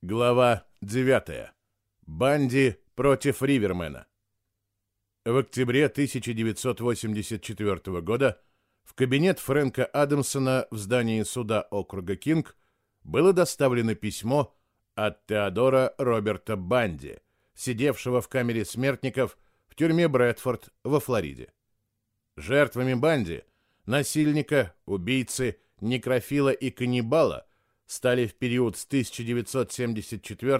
Глава 9. Банди против Ривермена. В октябре 1984 года в кабинет Фрэнка Адамсона в здании суда округа Кинг было доставлено письмо от Теодора Роберта Банди, сидевшего в камере смертников в тюрьме Брэдфорд во Флориде. Жертвами Банди, насильника, убийцы, некрофила и каннибала стали в период с 1974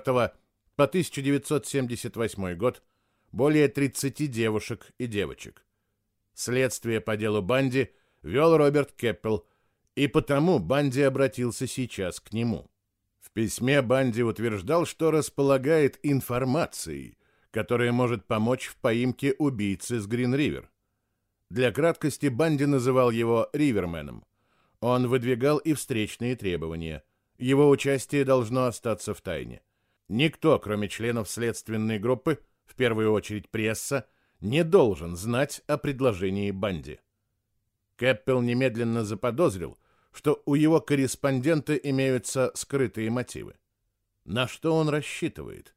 по 1978 год более 30 девушек и девочек. Следствие по делу Банди вел Роберт Кеппел, и потому Банди обратился сейчас к нему. В письме Банди утверждал, что располагает информацией, которая может помочь в поимке убийцы с Грин-Ривер. Для краткости Банди называл его Риверменом. Он выдвигал и встречные требования – его участие должно остаться в тайне. Никто, кроме членов следственной группы, в первую очередь пресса, не должен знать о предложении Банди. Кэппел немедленно заподозрил, что у его корреспондента имеются скрытые мотивы. На что он рассчитывает?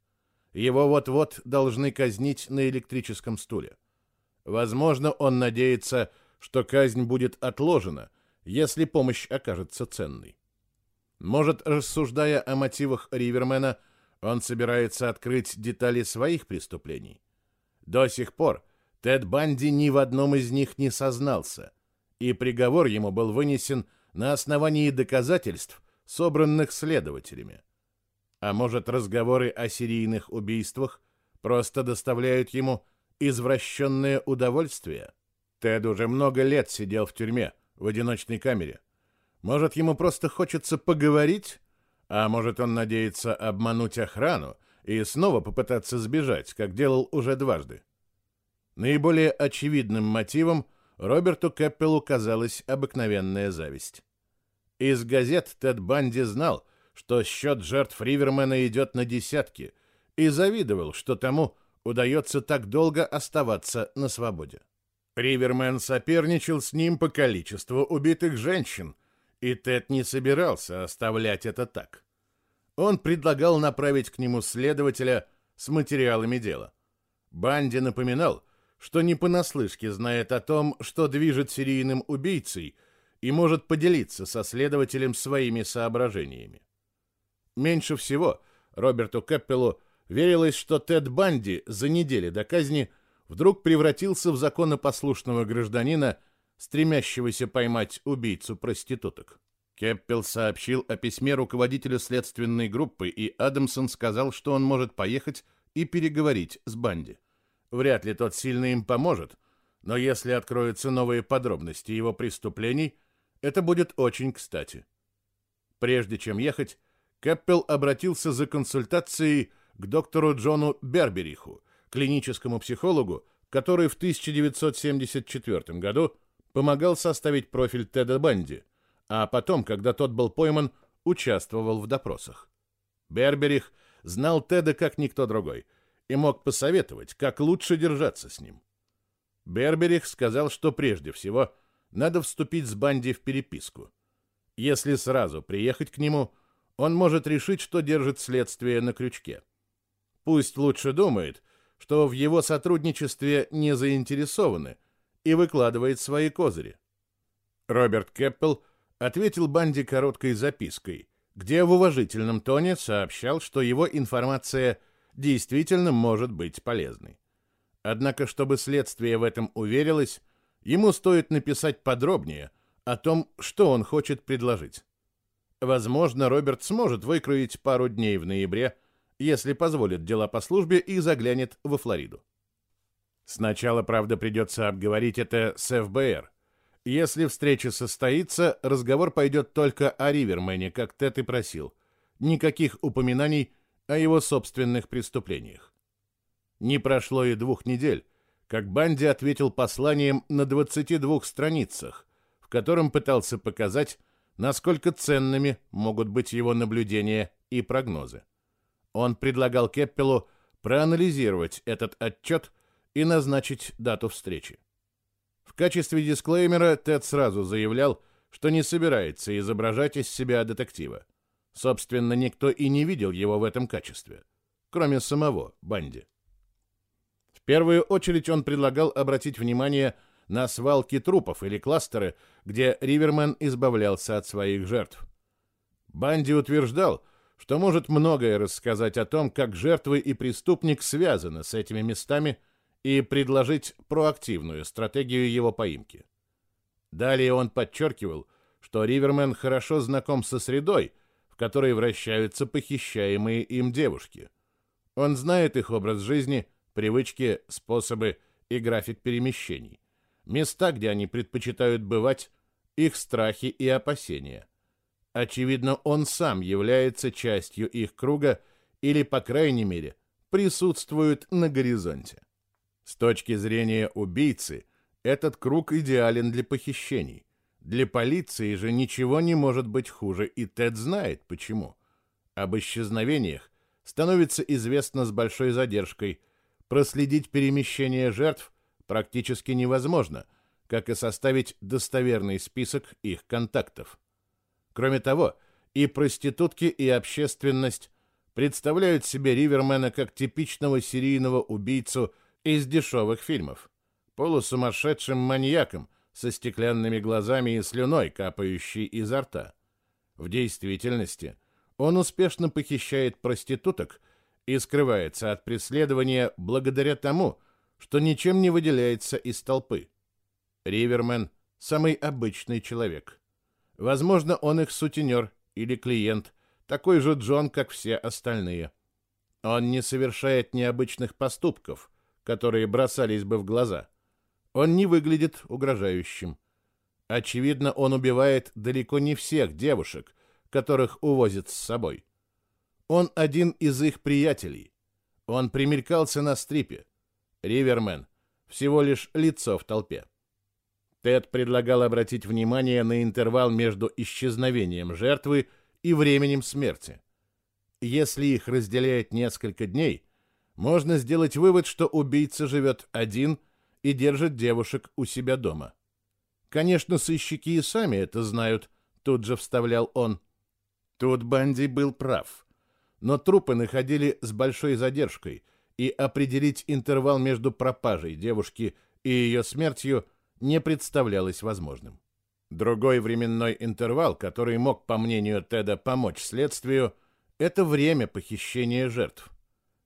Его вот-вот должны казнить на электрическом стуле. Возможно, он надеется, что казнь будет отложена, если помощь окажется ценной. Может, рассуждая о мотивах Ривермена, он собирается открыть детали своих преступлений. До сих пор Тед Банди ни в одном из них не сознался, и приговор ему был вынесен на основании доказательств, собранных следователями. А может, разговоры о серийных убийствах просто доставляют ему извращенное удовольствие? Тед уже много лет сидел в тюрьме, в одиночной камере – может, ему просто хочется поговорить? А может, он надеется обмануть охрану и снова попытаться сбежать, как делал уже дважды? Наиболее очевидным мотивом Роберту Кэппелу казалась обыкновенная зависть. Из газет Тед Банди знал, что счет жертв Ривермена идет на десятки, и завидовал, что тому удается так долго оставаться на свободе. Ривермен соперничал с ним по количеству убитых женщин, и Тед не собирался оставлять это так. Он предлагал направить к нему следователя с материалами дела. Банди напоминал, что не понаслышке знает о том, что движет серийным убийцей, и может поделиться со следователем своими соображениями. Меньше всего Роберту Кэппелу верилось, что Тед Банди за неделю до казни вдруг превратился в законопослушного гражданина – стремящегося поймать убийцу проституток. Кеппел сообщил о письме руководителю следственной группы, и Адамсон сказал, что он может поехать и переговорить с Банди. Вряд ли тот сильно им поможет, но если откроются новые подробности его преступлений, это будет очень кстати. Прежде чем ехать, Кеппел обратился за консультацией к доктору Джону Бербериху, клиническому психологу, который в 1974 году помогал составить профиль Теда Банди, а потом, когда тот был пойман, участвовал в допросах. Берберих знал Теда как никто другой и мог посоветовать, как лучше держаться с ним. Берберих сказал, что прежде всего надо вступить с Банди в переписку. Если сразу приехать к нему, он может решить, что держит следствие на крючке. Пусть лучше думает, что в его сотрудничестве не заинтересованы – и выкладывает свои козыри. Роберт Кэппел ответил Банди короткой запиской, где в уважительном тоне сообщал, что его информация действительно может быть полезной. Однако, чтобы следствие в этом уверилось, ему стоит написать подробнее о том, что он хочет предложить. Возможно, Роберт сможет выкроить пару дней в ноябре, если позволит дела по службе и заглянет во Флориду. Сначала, правда, придется обговорить это с ФБР. Если встреча состоится, разговор пойдет только о Ривермене, как Тед и просил. Никаких упоминаний о его собственных преступлениях. Не прошло и двух недель, как Банди ответил посланием на 22 страницах, в котором пытался показать, насколько ценными могут быть его наблюдения и прогнозы. Он предлагал Кеппелу проанализировать этот отчет и назначить дату встречи. В качестве дисклеймера Тед сразу заявлял, что не собирается изображать из себя детектива. Собственно, никто и не видел его в этом качестве, кроме самого Банди. В первую очередь он предлагал обратить внимание на свалки трупов или кластеры, где Ривермен избавлялся от своих жертв. Банди утверждал, что может многое рассказать о том, как жертвы и преступник связаны с этими местами, и предложить проактивную стратегию его поимки. Далее он подчеркивал, что Ривермен хорошо знаком со средой, в которой вращаются похищаемые им девушки. Он знает их образ жизни, привычки, способы и график перемещений, места, где они предпочитают бывать, их страхи и опасения. Очевидно, он сам является частью их круга или, по крайней мере, присутствует на горизонте. С точки зрения убийцы, этот круг идеален для похищений. Для полиции же ничего не может быть хуже, и Тед знает почему. Об исчезновениях становится известно с большой задержкой. Проследить перемещение жертв практически невозможно, как и составить достоверный список их контактов. Кроме того, и проститутки, и общественность представляют себе Ривермена как типичного серийного убийцу из дешевых фильмов, полусумасшедшим маньяком со стеклянными глазами и слюной, капающей изо рта. В действительности он успешно похищает проституток и скрывается от преследования благодаря тому, что ничем не выделяется из толпы. Ривермен – самый обычный человек – Возможно, он их сутенер или клиент, такой же Джон, как все остальные. Он не совершает необычных поступков, которые бросались бы в глаза. Он не выглядит угрожающим. Очевидно, он убивает далеко не всех девушек, которых увозит с собой. Он один из их приятелей. Он примелькался на стрипе. Ривермен — всего лишь лицо в толпе. Тед предлагал обратить внимание на интервал между исчезновением жертвы и временем смерти. Если их разделяет несколько дней, можно сделать вывод, что убийца живет один и держит девушек у себя дома. Конечно, сыщики и сами это знают, тут же вставлял он. Тут Банди был прав. Но трупы находили с большой задержкой, и определить интервал между пропажей девушки и ее смертью – не представлялось возможным. Другой временной интервал, который мог, по мнению Теда, помочь следствию, это время похищения жертв.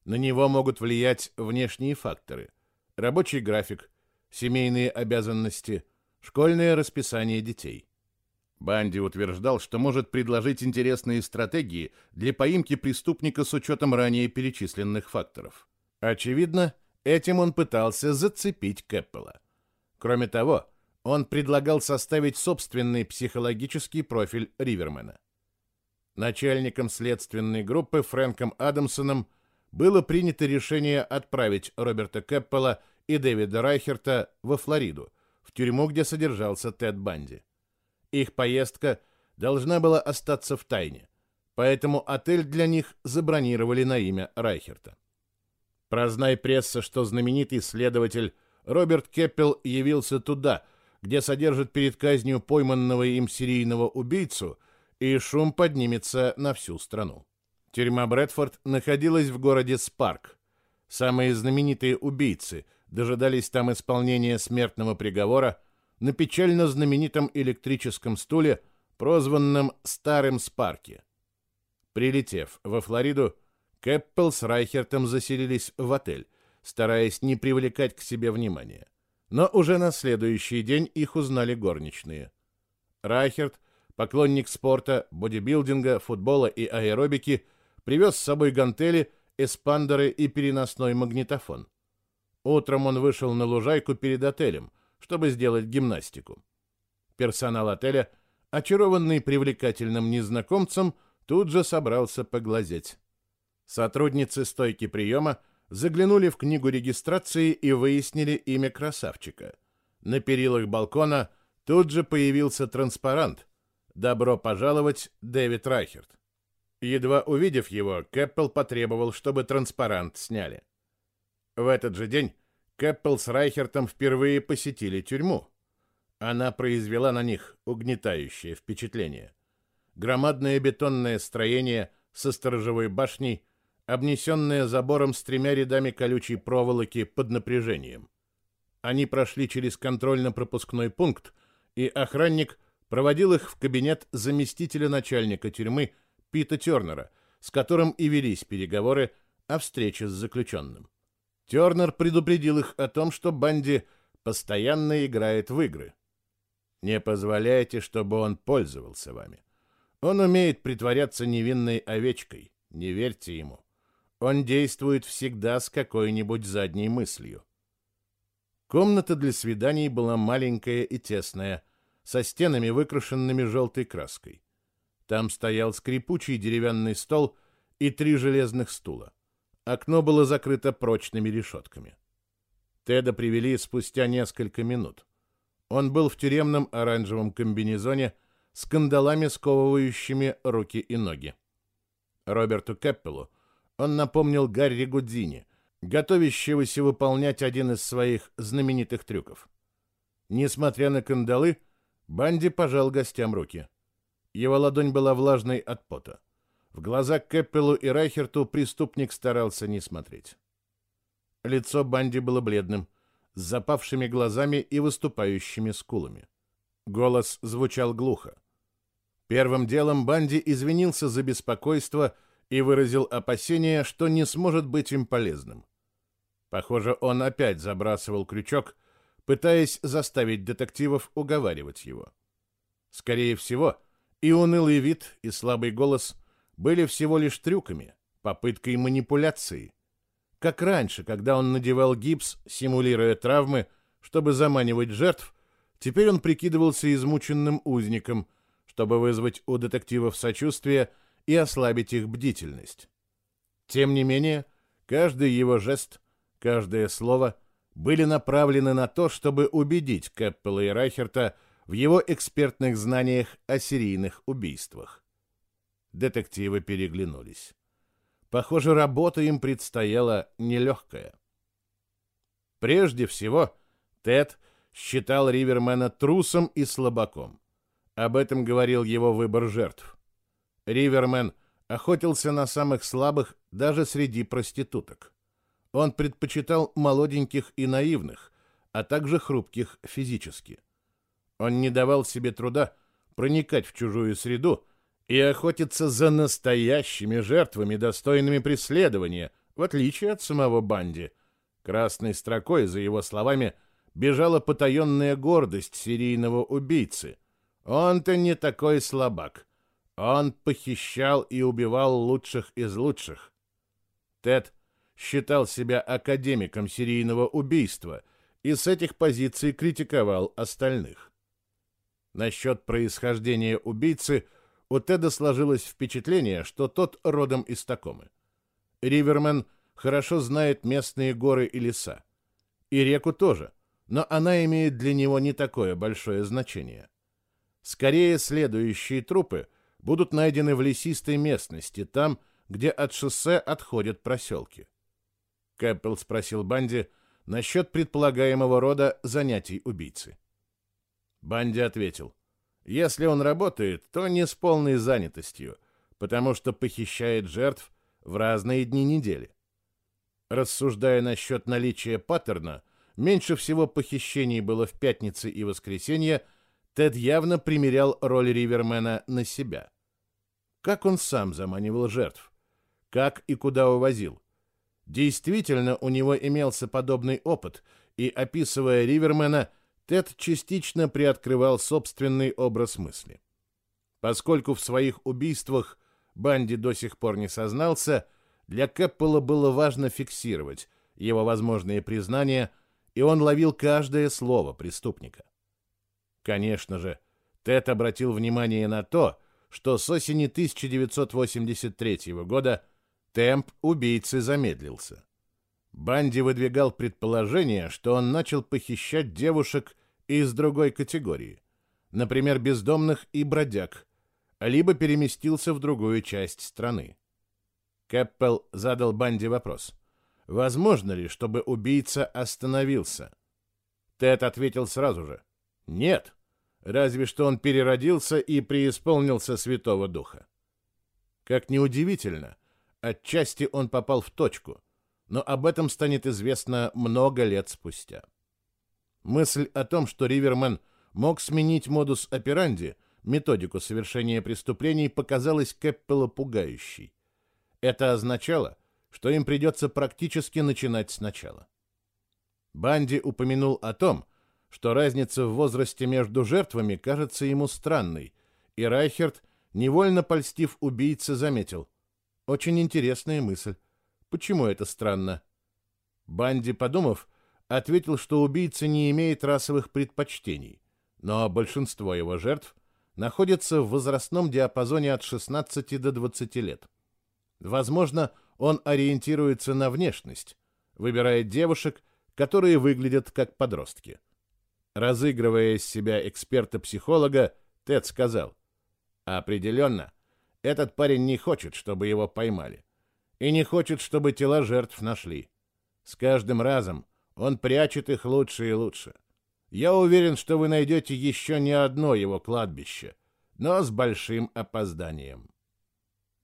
На него могут влиять внешние факторы. Рабочий график, семейные обязанности, школьное расписание детей. Банди утверждал, что может предложить интересные стратегии для поимки преступника с учетом ранее перечисленных факторов. Очевидно, этим он пытался зацепить Кэппела. Кроме того, он предлагал составить собственный психологический профиль Ривермена. Начальником следственной группы Фрэнком Адамсоном было принято решение отправить Роберта Кэппела и Дэвида Райхерта во Флориду, в тюрьму, где содержался Тед Банди. Их поездка должна была остаться в тайне, поэтому отель для них забронировали на имя Райхерта. Прознай пресса, что знаменитый следователь Роберт Кеппел явился туда, где содержат перед казнью пойманного им серийного убийцу, и шум поднимется на всю страну. Тюрьма Брэдфорд находилась в городе Спарк. Самые знаменитые убийцы дожидались там исполнения смертного приговора на печально знаменитом электрическом стуле, прозванном «Старым Спарке». Прилетев во Флориду, Кэппел с Райхертом заселились в отель, стараясь не привлекать к себе внимания. Но уже на следующий день их узнали горничные. Райхерт, поклонник спорта, бодибилдинга, футбола и аэробики, привез с собой гантели, эспандеры и переносной магнитофон. Утром он вышел на лужайку перед отелем, чтобы сделать гимнастику. Персонал отеля, очарованный привлекательным незнакомцем, тут же собрался поглазеть. Сотрудницы стойки приема – заглянули в книгу регистрации и выяснили имя красавчика. На перилах балкона тут же появился транспарант «Добро пожаловать, Дэвид Райхерт». Едва увидев его, Кэппел потребовал, чтобы транспарант сняли. В этот же день Кэппел с Райхертом впервые посетили тюрьму. Она произвела на них угнетающее впечатление. громадное бетонное строение со сторожевой башней, обнесенное забором с тремя рядами колючей проволоки под напряжением. Они прошли через контрольно-пропускной пункт, и охранник проводил их в кабинет заместителя начальника тюрьмы Пита Тернера, с которым и велись переговоры о встрече с заключенным. Тернер предупредил их о том, что Банди постоянно играет в игры. Не позволяйте, чтобы он пользовался вами. Он умеет притворяться невинной овечкой. Не верьте ему. Он действует всегда с какой-нибудь задней мыслью. Комната для свиданий была маленькая и тесная, со стенами, выкрашенными желтой краской. Там стоял скрипучий деревянный стол и три железных стула. Окно было закрыто прочными решетками. Теда привели спустя несколько минут. Он был в тюремном оранжевом комбинезоне с кандалами, сковывающими руки и ноги. Роберту Кэппелу он напомнил Гарри Гудзини, готовящегося выполнять один из своих знаменитых трюков. Несмотря на кандалы, Банди пожал гостям руки. Его ладонь была влажной от пота. В глаза Кэппелу и Райхерту преступник старался не смотреть. Лицо Банди было бледным, с запавшими глазами и выступающими скулами. Голос звучал глухо. Первым делом Банди извинился за беспокойство и выразил опасение, что не сможет быть им полезным. Похоже, он опять забрасывал крючок, пытаясь заставить детективов уговаривать его. Скорее всего, и унылый вид, и слабый голос были всего лишь трюками, попыткой манипуляции. Как раньше, когда он надевал гипс, симулируя травмы, чтобы заманивать жертв, теперь он прикидывался измученным узником, чтобы вызвать у детективов сочувствие и ослабить их бдительность. Тем не менее, каждый его жест, каждое слово были направлены на то, чтобы убедить Кэппела и Райхерта в его экспертных знаниях о серийных убийствах. Детективы переглянулись. Похоже, работа им предстояла нелегкая. Прежде всего, Тед считал Ривермена трусом и слабаком. Об этом говорил его выбор жертв. Ривермен охотился на самых слабых даже среди проституток. Он предпочитал молоденьких и наивных, а также хрупких физически. Он не давал себе труда проникать в чужую среду, и охотиться за настоящими жертвами, достойными преследования, в отличие от самого Банди. Красной строкой, за его словами, бежала потаенная гордость серийного убийцы. Он-то не такой слабак. Он похищал и убивал лучших из лучших. Тед считал себя академиком серийного убийства и с этих позиций критиковал остальных. Насчет происхождения убийцы – у Теда сложилось впечатление, что тот родом из Такомы. Ривермен хорошо знает местные горы и леса. И реку тоже, но она имеет для него не такое большое значение. Скорее, следующие трупы будут найдены в лесистой местности, там, где от шоссе отходят проселки. Кэппел спросил Банди насчет предполагаемого рода занятий убийцы. Банди ответил — если он работает, то не с полной занятостью, потому что похищает жертв в разные дни недели. Рассуждая насчет наличия паттерна, меньше всего похищений было в пятницы и воскресенье, Тед явно примерял роль Ривермена на себя. Как он сам заманивал жертв? Как и куда увозил? Действительно, у него имелся подобный опыт, и, описывая Ривермена, Тед частично приоткрывал собственный образ мысли. Поскольку в своих убийствах Банди до сих пор не сознался, для Кэппела было важно фиксировать его возможные признания, и он ловил каждое слово преступника. Конечно же, Тед обратил внимание на то, что с осени 1983 года темп убийцы замедлился. Банди выдвигал предположение, что он начал похищать девушек из другой категории, например, бездомных и бродяг, либо переместился в другую часть страны. Кэппел задал Банди вопрос. Возможно ли, чтобы убийца остановился? Тед ответил сразу же. Нет. разве что он переродился и преисполнился Святого Духа. Как неудивительно, отчасти он попал в точку, но об этом станет известно много лет спустя. Мысль о том, что Ривермен мог сменить модус операнди, методику совершения преступлений, показалась Кэппелу пугающей. Это означало, что им придется практически начинать сначала. Банди упомянул о том, что разница в возрасте между жертвами кажется ему странной, и Райхерт, невольно польстив убийце, заметил. Очень интересная мысль. Почему это странно? Банди, подумав, ответил, что убийца не имеет расовых предпочтений, но большинство его жертв находится в возрастном диапазоне от 16 до 20 лет. Возможно, он ориентируется на внешность, выбирает девушек, которые выглядят как подростки. Разыгрывая из себя эксперта-психолога, Тед сказал, «Определенно, этот парень не хочет, чтобы его поймали, и не хочет, чтобы тела жертв нашли. С каждым разом он прячет их лучше и лучше. Я уверен, что вы найдете еще не одно его кладбище, но с большим опозданием».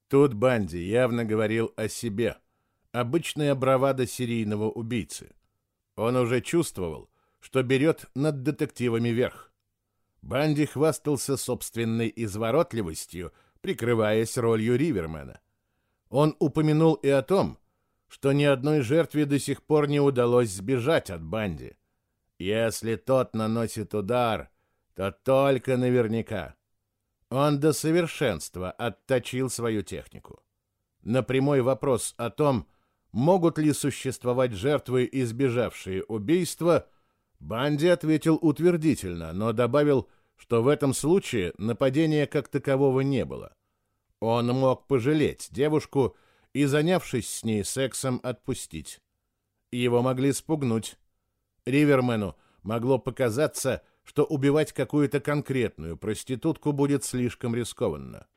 Тут Банди явно говорил о себе, обычная бравада серийного убийцы. Он уже чувствовал, что берет над детективами верх. Банди хвастался собственной изворотливостью, прикрываясь ролью Ривермена. Он упомянул и о том, что ни одной жертве до сих пор не удалось сбежать от Банди. Если тот наносит удар, то только наверняка. Он до совершенства отточил свою технику. На прямой вопрос о том, могут ли существовать жертвы, избежавшие убийства, Банди ответил утвердительно, но добавил, что в этом случае нападения как такового не было. Он мог пожалеть девушку и, занявшись с ней сексом, отпустить. Его могли спугнуть. Ривермену могло показаться, что убивать какую-то конкретную проститутку будет слишком рискованно.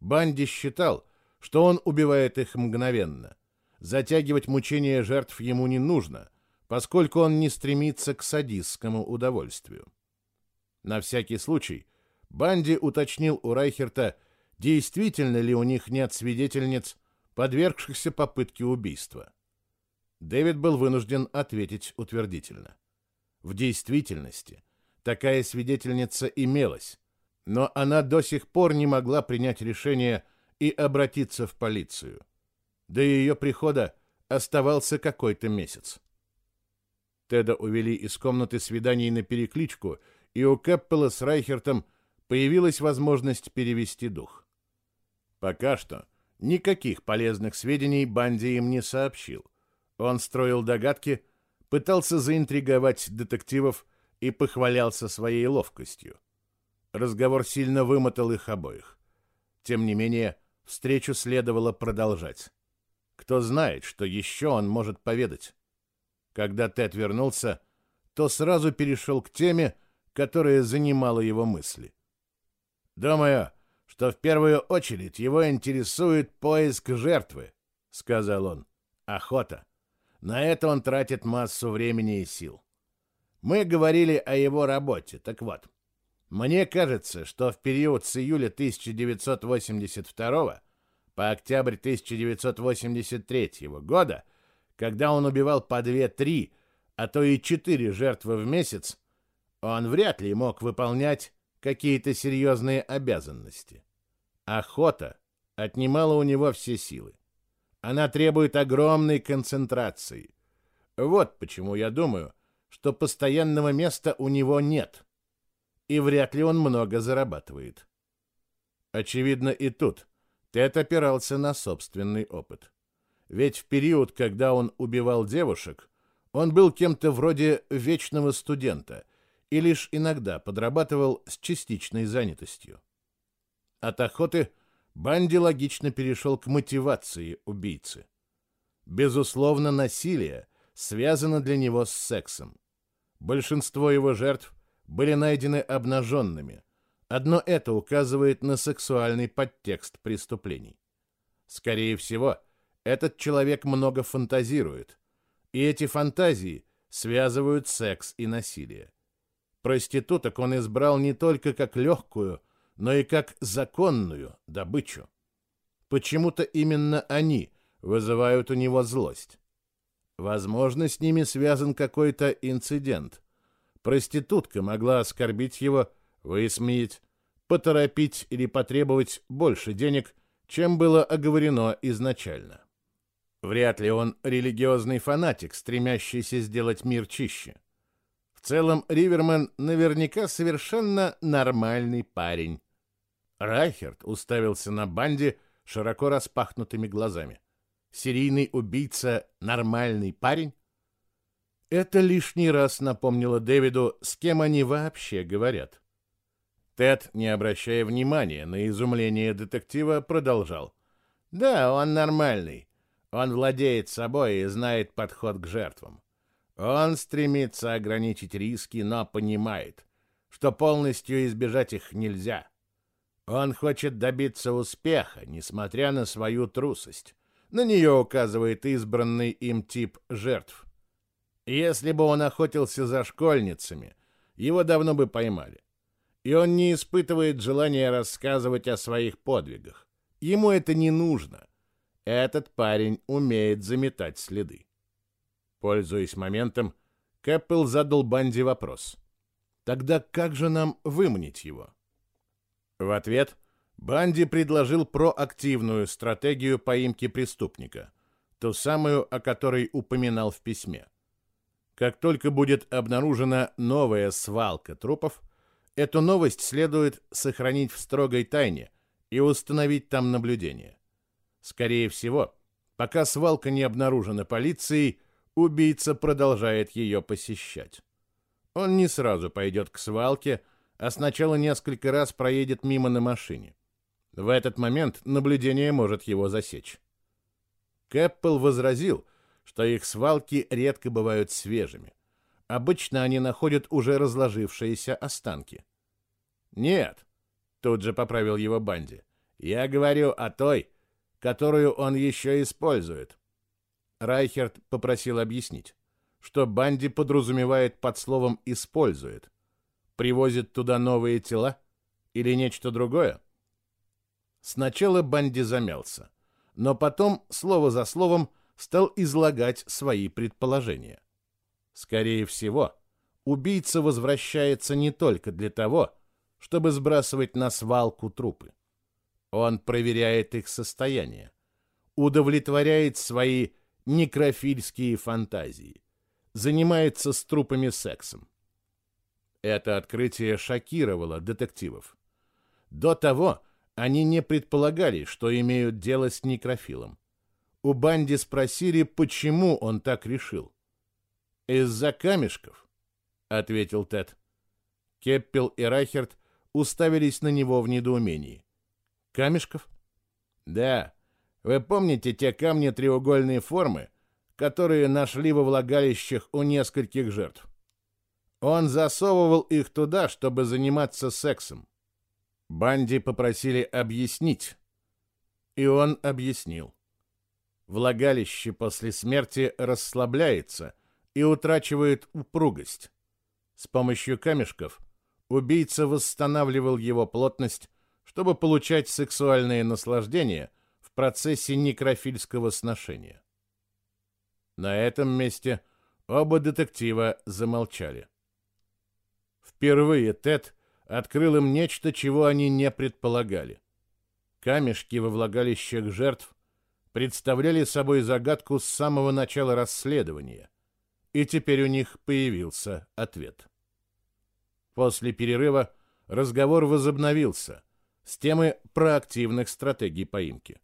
Банди считал, что он убивает их мгновенно. Затягивать мучения жертв ему не нужно, поскольку он не стремится к садистскому удовольствию. На всякий случай Банди уточнил у Райхерта, действительно ли у них нет свидетельниц, подвергшихся попытке убийства. Дэвид был вынужден ответить утвердительно. В действительности такая свидетельница имелась, но она до сих пор не могла принять решение и обратиться в полицию. До ее прихода оставался какой-то месяц. Теда увели из комнаты свиданий на перекличку, и у Кэппела с Райхертом появилась возможность перевести дух. Пока что никаких полезных сведений Банди им не сообщил. Он строил догадки, пытался заинтриговать детективов и похвалялся своей ловкостью. Разговор сильно вымотал их обоих. Тем не менее, встречу следовало продолжать. Кто знает, что еще он может поведать. Когда Тед вернулся, то сразу перешел к теме, которая занимала его мысли. «Думаю, что в первую очередь его интересует поиск жертвы», — сказал он. «Охота. На это он тратит массу времени и сил. Мы говорили о его работе, так вот. Мне кажется, что в период с июля 1982 по октябрь 1983 года — когда он убивал по две-три, а то и четыре жертвы в месяц, он вряд ли мог выполнять какие-то серьезные обязанности. Охота отнимала у него все силы. Она требует огромной концентрации. Вот почему я думаю, что постоянного места у него нет. И вряд ли он много зарабатывает. Очевидно, и тут Тед опирался на собственный опыт. Ведь в период, когда он убивал девушек, он был кем-то вроде вечного студента и лишь иногда подрабатывал с частичной занятостью. От охоты Банди логично перешел к мотивации убийцы. Безусловно, насилие связано для него с сексом. Большинство его жертв были найдены обнаженными. Одно это указывает на сексуальный подтекст преступлений. Скорее всего, этот человек много фантазирует, и эти фантазии связывают секс и насилие. Проституток он избрал не только как легкую, но и как законную добычу. Почему-то именно они вызывают у него злость. Возможно, с ними связан какой-то инцидент. Проститутка могла оскорбить его, высмеять, поторопить или потребовать больше денег, чем было оговорено изначально. Вряд ли он религиозный фанатик, стремящийся сделать мир чище. В целом, Риверман наверняка совершенно нормальный парень. Райхерт уставился на банде широко распахнутыми глазами. Серийный убийца — нормальный парень? Это лишний раз напомнило Дэвиду, с кем они вообще говорят. Тед, не обращая внимания на изумление детектива, продолжал. «Да, он нормальный. Он владеет собой и знает подход к жертвам. Он стремится ограничить риски, но понимает, что полностью избежать их нельзя. Он хочет добиться успеха, несмотря на свою трусость. На нее указывает избранный им тип жертв. Если бы он охотился за школьницами, его давно бы поймали. И он не испытывает желания рассказывать о своих подвигах. Ему это не нужно. Этот парень умеет заметать следы. Пользуясь моментом, Кэппел задал Банди вопрос. «Тогда как же нам выманить его?» В ответ Банди предложил проактивную стратегию поимки преступника, ту самую, о которой упоминал в письме. Как только будет обнаружена новая свалка трупов, эту новость следует сохранить в строгой тайне и установить там наблюдение. Скорее всего, пока свалка не обнаружена полицией, убийца продолжает ее посещать. Он не сразу пойдет к свалке, а сначала несколько раз проедет мимо на машине. В этот момент наблюдение может его засечь. Кэппел возразил, что их свалки редко бывают свежими. Обычно они находят уже разложившиеся останки. «Нет», — тут же поправил его Банди, — «я говорю о той, которую он еще использует». Райхерт попросил объяснить, что Банди подразумевает под словом «использует». Привозит туда новые тела? Или нечто другое? Сначала Банди замялся, но потом, слово за словом, стал излагать свои предположения. Скорее всего, убийца возвращается не только для того, чтобы сбрасывать на свалку трупы. Он проверяет их состояние, удовлетворяет свои некрофильские фантазии, занимается с трупами сексом. Это открытие шокировало детективов. До того они не предполагали, что имеют дело с некрофилом. У Банди спросили, почему он так решил. «Из-за камешков», — ответил Тед. Кеппел и Райхерт уставились на него в недоумении. «Камешков?» «Да. Вы помните те камни треугольной формы, которые нашли во влагалищах у нескольких жертв?» Он засовывал их туда, чтобы заниматься сексом. Банди попросили объяснить, и он объяснил. Влагалище после смерти расслабляется и утрачивает упругость. С помощью камешков убийца восстанавливал его плотность, чтобы получать сексуальные наслаждения процессе некрофильского сношения. На этом месте оба детектива замолчали. Впервые Тед открыл им нечто, чего они не предполагали. Камешки во влагалищах жертв представляли собой загадку с самого начала расследования, и теперь у них появился ответ. После перерыва разговор возобновился с темы проактивных стратегий поимки.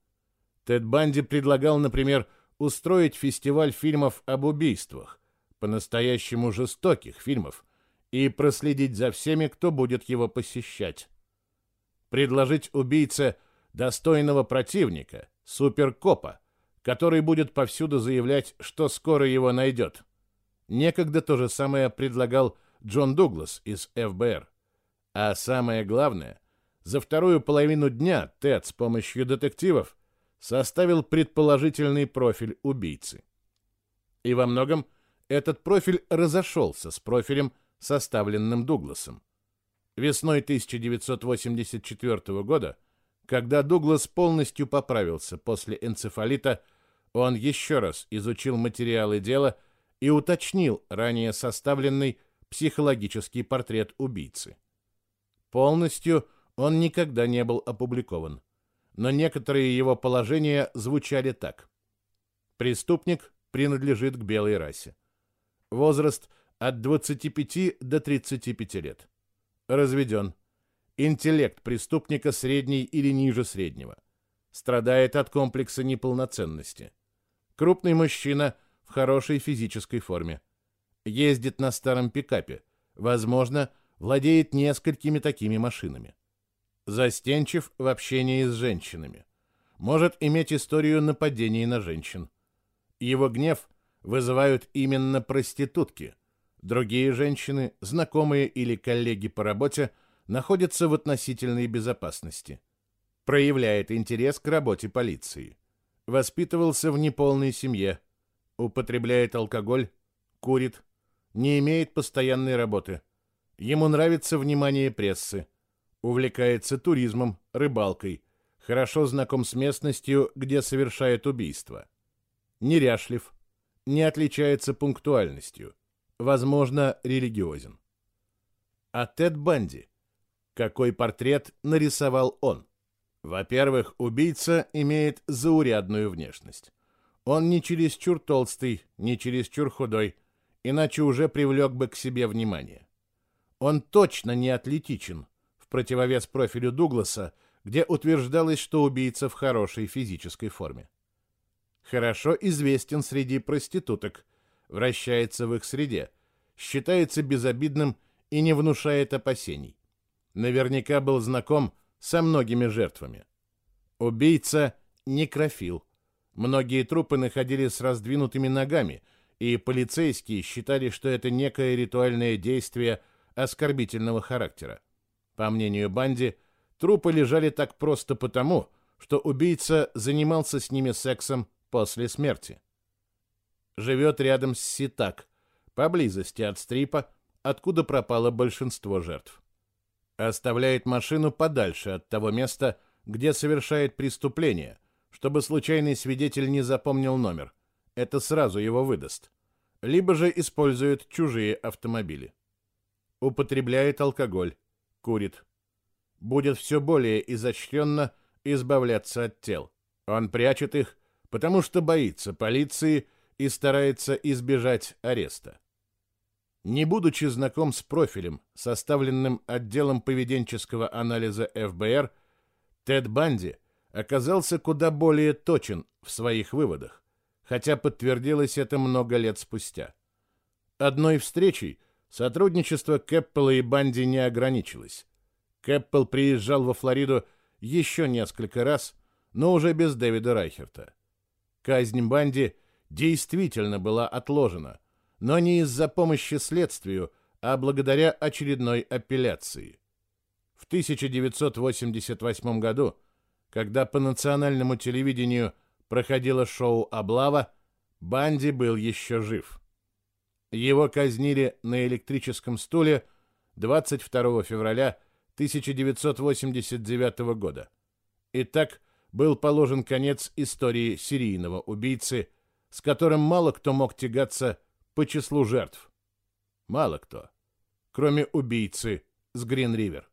Тед Банди предлагал, например, устроить фестиваль фильмов об убийствах, по-настоящему жестоких фильмов, и проследить за всеми, кто будет его посещать. Предложить убийце достойного противника, суперкопа, который будет повсюду заявлять, что скоро его найдет. Некогда то же самое предлагал Джон Дуглас из ФБР. А самое главное, за вторую половину дня Тед с помощью детективов составил предположительный профиль убийцы. И во многом этот профиль разошелся с профилем составленным Дугласом. Весной 1984 года, когда Дуглас полностью поправился после энцефалита, он еще раз изучил материалы дела и уточнил ранее составленный психологический портрет убийцы. Полностью он никогда не был опубликован, но некоторые его положения звучали так. Преступник принадлежит к белой расе. Возраст от 25 до 35 лет. Разведен. Интеллект преступника средний или ниже среднего. Страдает от комплекса неполноценности. Крупный мужчина в хорошей физической форме. Ездит на старом пикапе. Возможно, владеет несколькими такими машинами. Застенчив в общении с женщинами. Может иметь историю нападений на женщин. Его гнев вызывают именно проститутки. Другие женщины, знакомые или коллеги по работе, находятся в относительной безопасности. Проявляет интерес к работе полиции. Воспитывался в неполной семье. Употребляет алкоголь, курит, не имеет постоянной работы. Ему нравится внимание прессы. Увлекается туризмом, рыбалкой. Хорошо знаком с местностью, где совершает убийство. Неряшлив. Не отличается пунктуальностью. Возможно, религиозен. А Тед Банди? Какой портрет нарисовал он? Во-первых, убийца имеет заурядную внешность. Он не чересчур толстый, не чересчур худой, иначе уже привлек бы к себе внимание. Он точно не атлетичен, противовес профилю Дугласа, где утверждалось, что убийца в хорошей физической форме. Хорошо известен среди проституток, вращается в их среде, считается безобидным и не внушает опасений. Наверняка был знаком со многими жертвами. Убийца – некрофил. Многие трупы находились с раздвинутыми ногами – и полицейские считали, что это некое ритуальное действие оскорбительного характера. По мнению Банди, трупы лежали так просто потому, что убийца занимался с ними сексом после смерти. Живет рядом с Ситак, поблизости от стрипа, откуда пропало большинство жертв. Оставляет машину подальше от того места, где совершает преступление, чтобы случайный свидетель не запомнил номер – это сразу его выдаст. Либо же использует чужие автомобили. Употребляет алкоголь, курит. Будет все более изощренно избавляться от тел. Он прячет их, потому что боится полиции и старается избежать ареста. Не будучи знаком с профилем, составленным отделом поведенческого анализа ФБР, Тед Банди оказался куда более точен в своих выводах хотя подтвердилось это много лет спустя. Одной встречей сотрудничество Кэппела и Банди не ограничилось. Кэппел приезжал во Флориду еще несколько раз, но уже без Дэвида Райхерта. Казнь Банди действительно была отложена, но не из-за помощи следствию, а благодаря очередной апелляции. В 1988 году, когда по национальному телевидению проходило шоу «Облава», Банди был еще жив. Его казнили на электрическом стуле 22 февраля 1989 года. И так был положен конец истории серийного убийцы, с которым мало кто мог тягаться по числу жертв. Мало кто, кроме убийцы с Грин-Ривер.